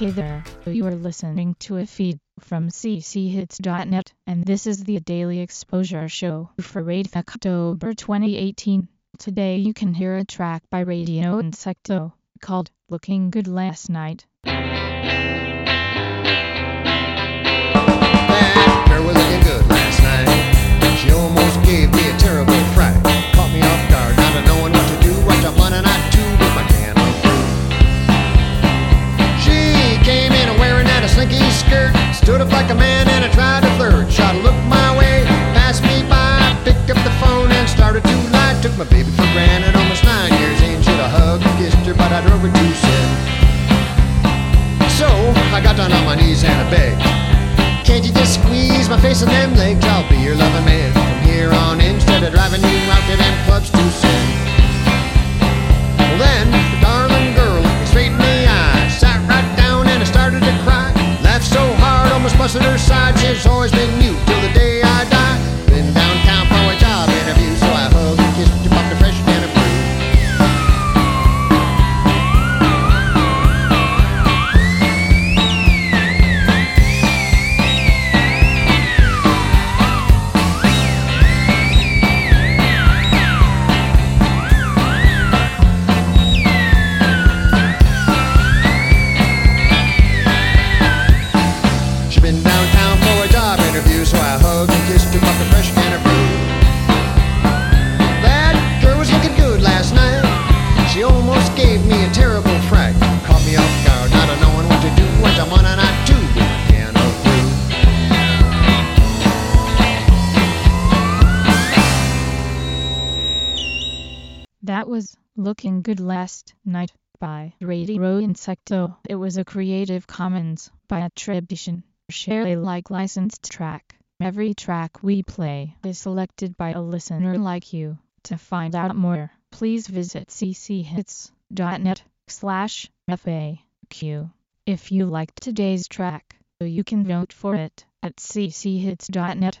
Hey there, you are listening to a feed from cchits.net, and this is the Daily Exposure Show for 8th October 2018. Today you can hear a track by Radio Insecto called Looking Good Last Night. My baby for granted, almost nine years in. Should have hugged and kissed her, but I drove her too soon. So I got down on my knees and I begged. Can't you just squeeze my face on them legs? I'll be your loving man from here on in instead of driving you out to them was Looking Good Last Night by Radio Insecto. It was a Creative Commons by attribution, share Alike licensed track. Every track we play is selected by a listener like you. To find out more, please visit cchits.net slash FAQ. If you liked today's track, you can vote for it at cchits.net